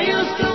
I used to